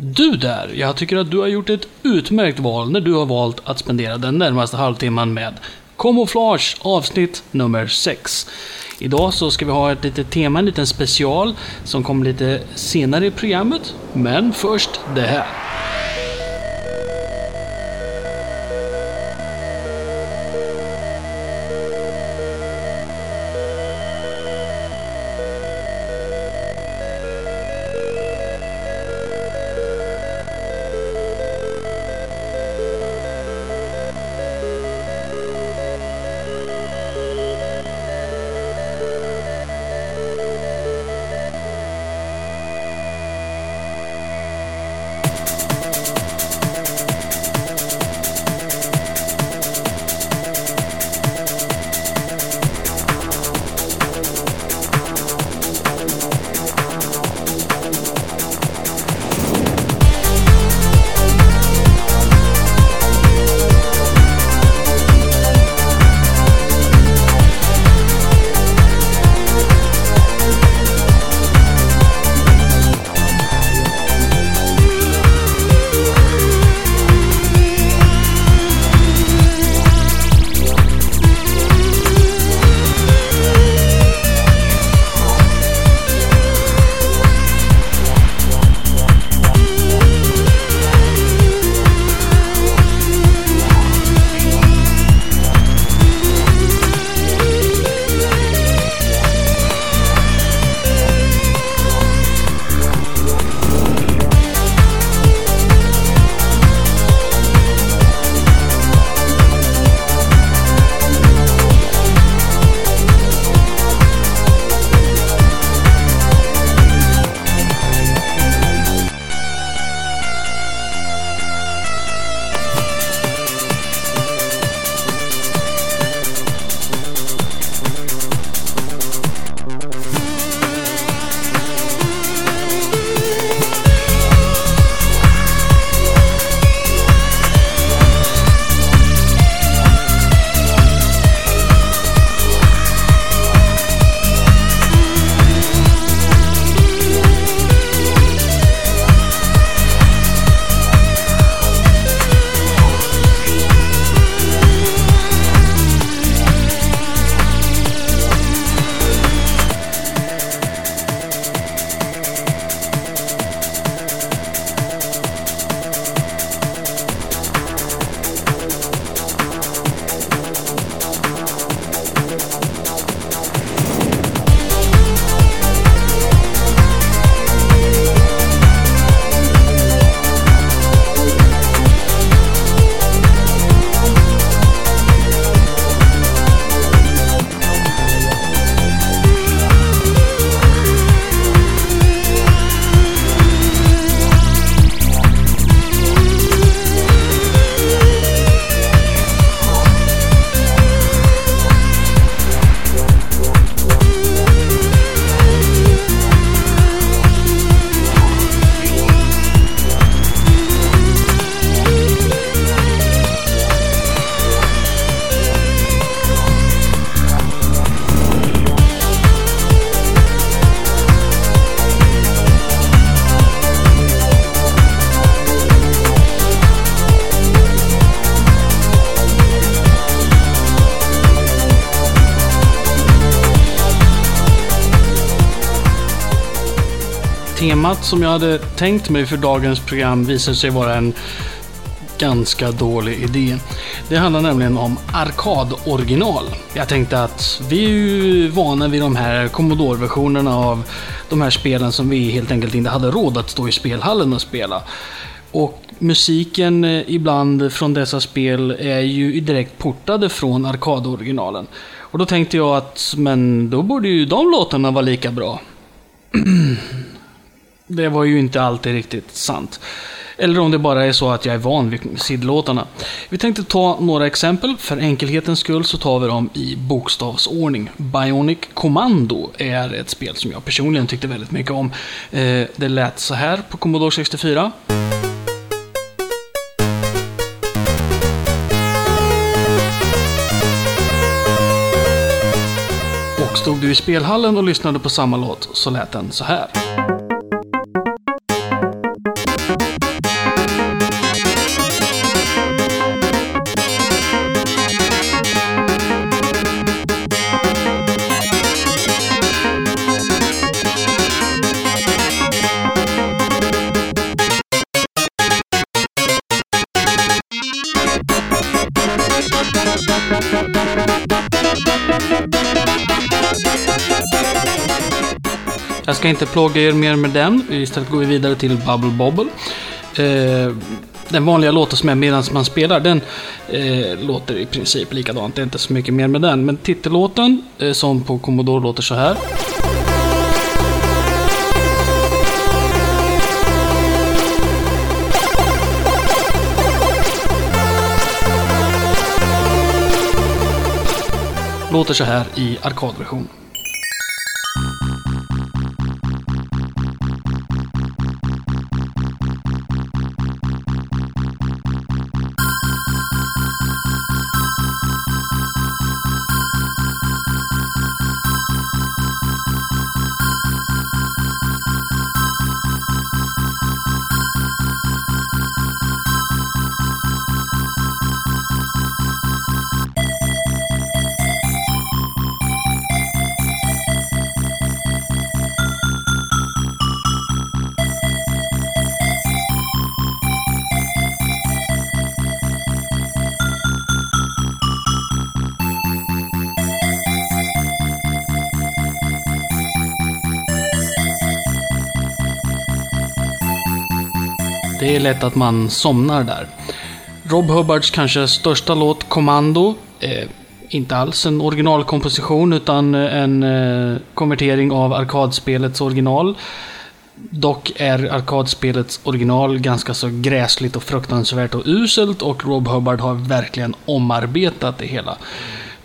Du där, jag tycker att du har gjort ett utmärkt val när du har valt att spendera den närmaste halvtimman med Camouflage avsnitt nummer 6. Idag så ska vi ha ett litet tema, en liten special som kommer lite senare i programmet. Men först det här. Temat som jag hade tänkt mig för dagens program visade sig vara en ganska dålig idé. Det handlar nämligen om arkadoriginal. Jag tänkte att vi är ju vana vid de här Commodore-versionerna av de här spelen som vi helt enkelt inte hade råd att stå i spelhallen och spela. Och musiken eh, ibland från dessa spel är ju direkt portade från arkadoriginalen. Och då tänkte jag att, men då borde ju de låtarna vara lika bra. Det var ju inte alltid riktigt sant. Eller om det bara är så att jag är van vid sidlåtarna. Vi tänkte ta några exempel. För enkelhetens skull så tar vi dem i bokstavsordning. Bionic Commando är ett spel som jag personligen tyckte väldigt mycket om. Eh, det lät så här på Commodore 64. Och stod du i spelhallen och lyssnade på samma låt så lät den så här. Ska inte plåga er mer med den. Istället går vi vidare till Bubble Bobble. Eh, den vanliga låten som är medan man spelar, den eh, låter i princip likadant. Det är inte så mycket mer med den. Men titellåten, eh, som på Commodore låter så här. Låter så här i arkadversion. Det är lätt att man somnar där. Rob Hubbards kanske största låt, 'Commando' eh, inte alls en originalkomposition utan en eh, konvertering av arkadspelets original. Dock är arkadspelets original ganska så gräsligt och fruktansvärt och uselt och Rob Hubbard har verkligen omarbetat det hela.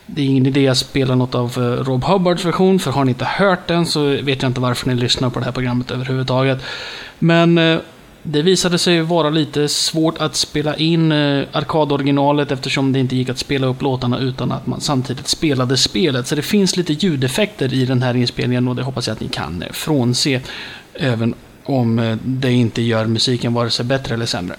Det är ingen idé att spela något av eh, Rob Hubbards version, för har ni inte hört den så vet jag inte varför ni lyssnar på det här programmet överhuvudtaget. Men eh, det visade sig vara lite svårt att spela in eh, arkadoriginalet eftersom det inte gick att spela upp låtarna utan att man samtidigt spelade spelet. Så det finns lite ljudeffekter i den här inspelningen och det hoppas jag att ni kan eh, frånse. Även om eh, det inte gör musiken vare sig bättre eller sämre.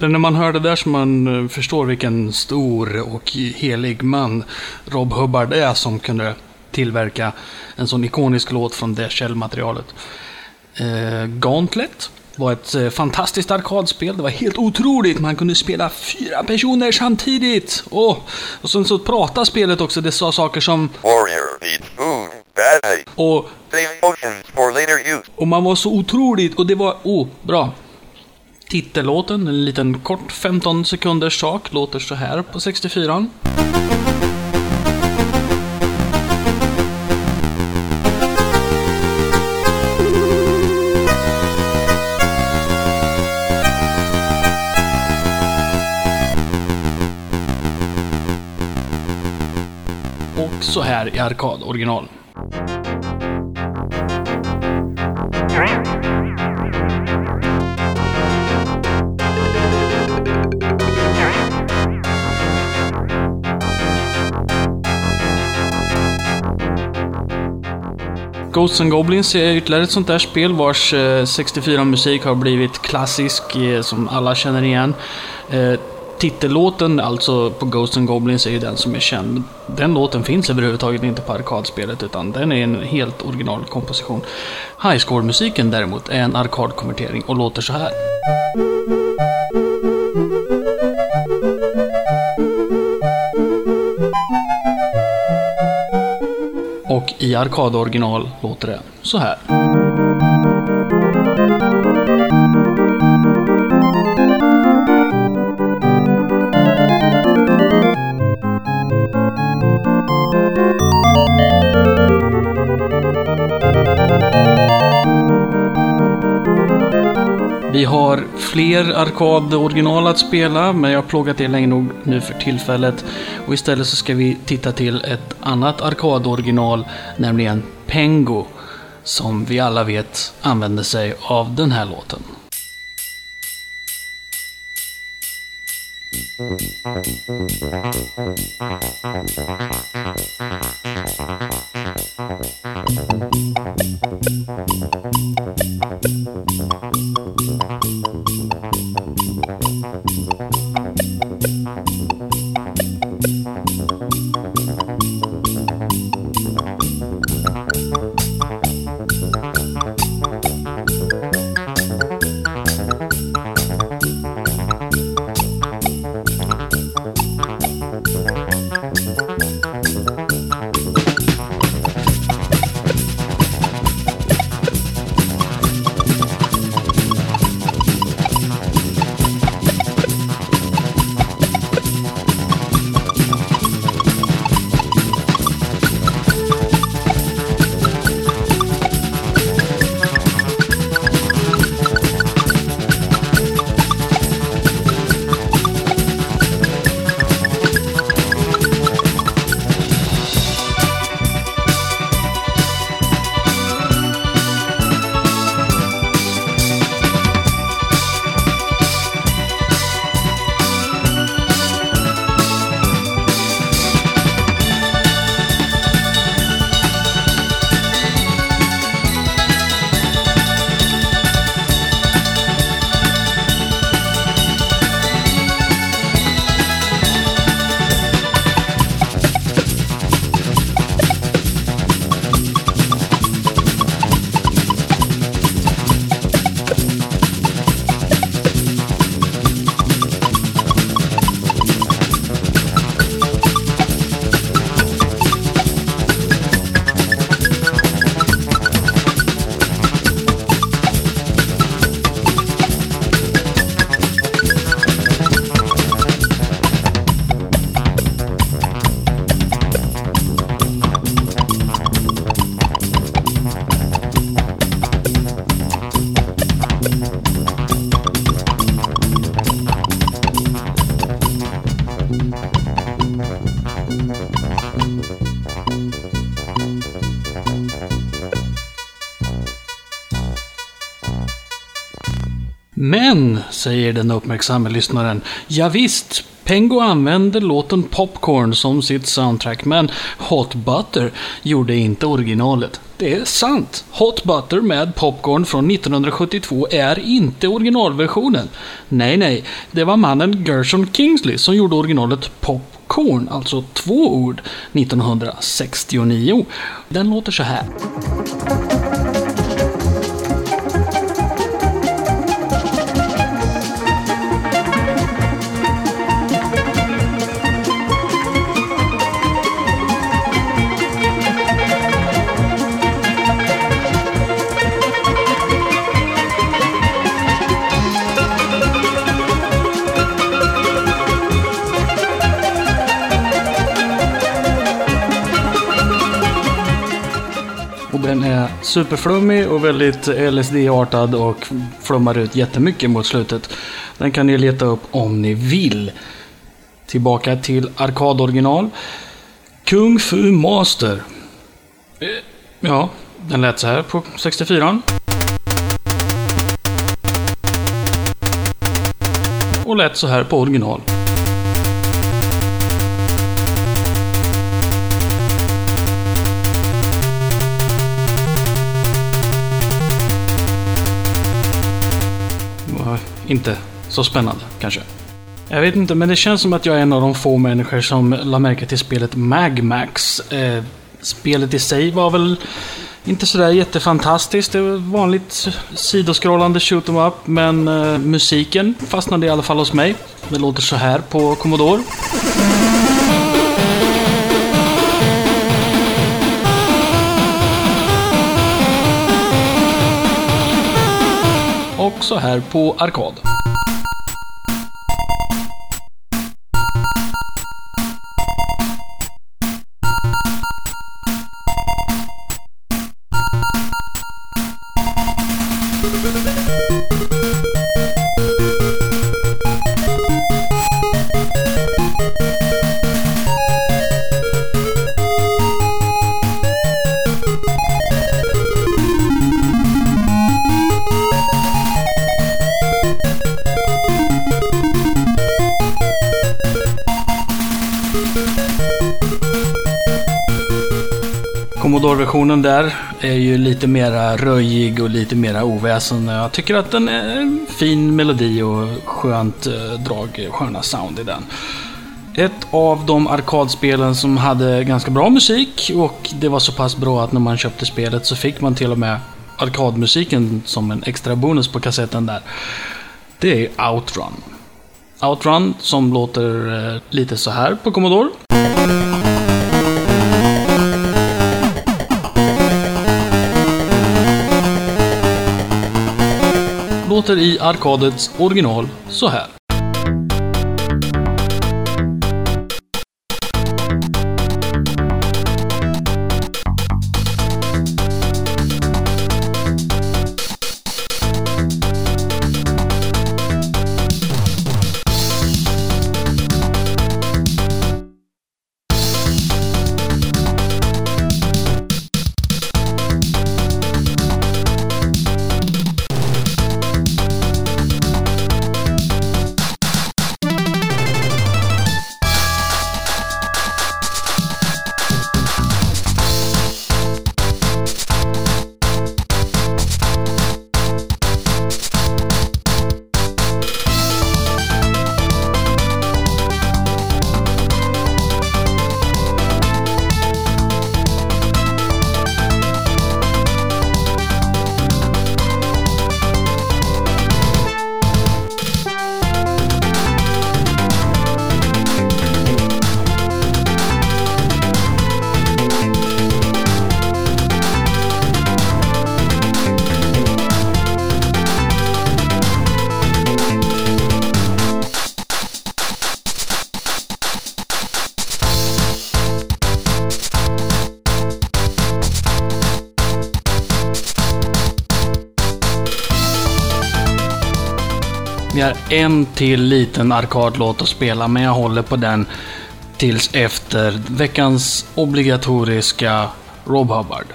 Det är när man hör det där som man eh, förstår vilken stor och helig man Rob Hubbard är som kunde tillverka en sån ikonisk låt från det källmaterialet. Eh, Gauntlet var ett eh, fantastiskt arkadspel. Det var helt otroligt. Man kunde spela fyra personer samtidigt. Oh, och sen så pratade spelet också. Det sa saker som... Warrior needs food badly. Och, Save potions for later use. och man var så otroligt. Och det var... Oh, bra. Titellåten, en liten kort 15 sekunders sak, låter så här på 64. Och så här i arkad original. Ghosts and Goblins är ytterligare ett sånt där spel vars eh, 64-musik har blivit klassisk, eh, som alla känner igen. Eh, titellåten, alltså på Ghosts and Goblins, är ju den som är känd. Den låten finns överhuvudtaget inte på arkadspelet, utan den är en helt original komposition. Highscore-musiken däremot är en arkadkonvertering och låter så här. I arkadoriginal låter det så här. Vi har fler arkadoriginal att spela, men jag har plågat er länge nog nu för tillfället. Och istället så ska vi titta till ett annat arkadoriginal, nämligen Pengo, som vi alla vet använder sig av den här låten. Men, säger den uppmärksamma lyssnaren, ja visst, Pengo använde låten Popcorn som sitt soundtrack, men Hot Butter gjorde inte originalet. Det är sant. Hot Butter med Popcorn från 1972 är inte originalversionen. Nej, nej, det var mannen Gershon Kingsley som gjorde originalet Popcorn, alltså två ord, 1969. Den låter så här. Den är superflummig och väldigt LSD-artad och flummar ut jättemycket mot slutet. Den kan ni leta upp om ni vill. Tillbaka till arkadoriginal. Kung Fu Master. Eh, ja, den lät så här på 64. Och lät så här på original. Inte så spännande kanske. Jag vet inte, men det känns som att jag är en av de få människor som la märke till spelet Magmax. Eh, spelet i sig var väl inte sådär jättefantastiskt. Det var vanligt sidoskrollande shoot 'em up, men eh, musiken fastnade i alla fall hos mig. Det låter så här på Commodore. Också här på Arkad. Commodore-versionen där är ju lite mera röjig och lite mera oväsen. Jag tycker att den är en fin melodi och skönt eh, drag, sköna sound i den. Ett av de arkadspelen som hade ganska bra musik och det var så pass bra att när man köpte spelet så fick man till och med arkadmusiken som en extra bonus på kassetten där. Det är Outrun. Outrun som låter eh, lite så här på Commodore. Låter i arkadets original så här. Vi har en till liten arkadlåt att spela, men jag håller på den tills efter veckans obligatoriska Rob Hubbard.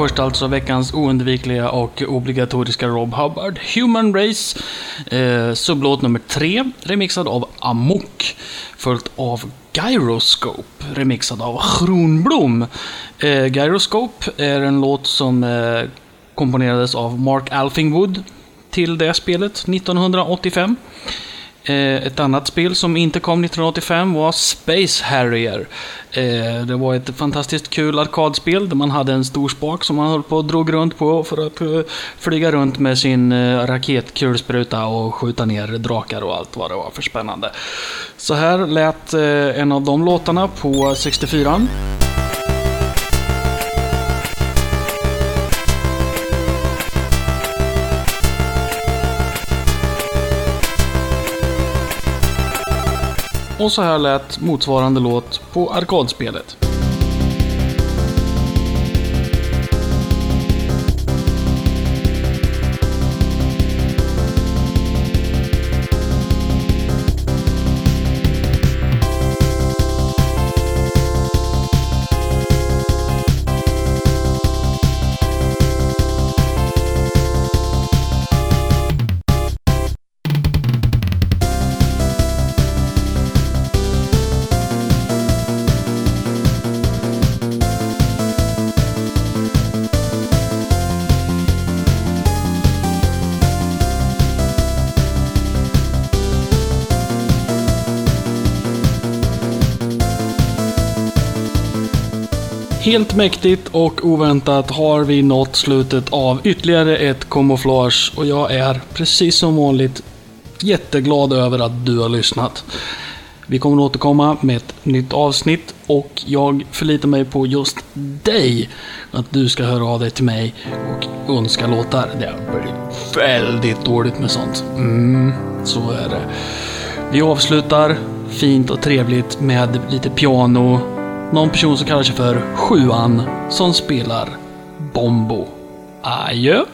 Först alltså veckans oundvikliga och obligatoriska Rob Hubbard, Human Race, eh, sublåt nummer tre, remixad av Amok, följt av Gyroscope, remixad av Kronblom. Eh, Gyroscope är en låt som eh, komponerades av Mark Alfingwood till det spelet 1985. Eh, ett annat spel som inte kom 1985 var Space Harrier. Eh, det var ett fantastiskt kul arkadspel där man hade en stor spak som man höll på och drog runt på för att eh, flyga runt med sin raketkulspruta och skjuta ner drakar och allt vad det var för spännande. Så här lät en av de låtarna på 64. Och så här lät motsvarande låt på arkadspelet. Helt mäktigt och oväntat har vi nått slutet av ytterligare ett kamouflage och jag är precis som vanligt jätteglad över att du har lyssnat. Vi kommer att återkomma med ett nytt avsnitt och jag förlitar mig på just dig. Att du ska höra av dig till mig och önska låtar. Det blir väldigt dåligt med sånt. Mm, så är det. Vi avslutar fint och trevligt med lite piano någon person som kallar sig för Sjuan som spelar Bombo. Adjö!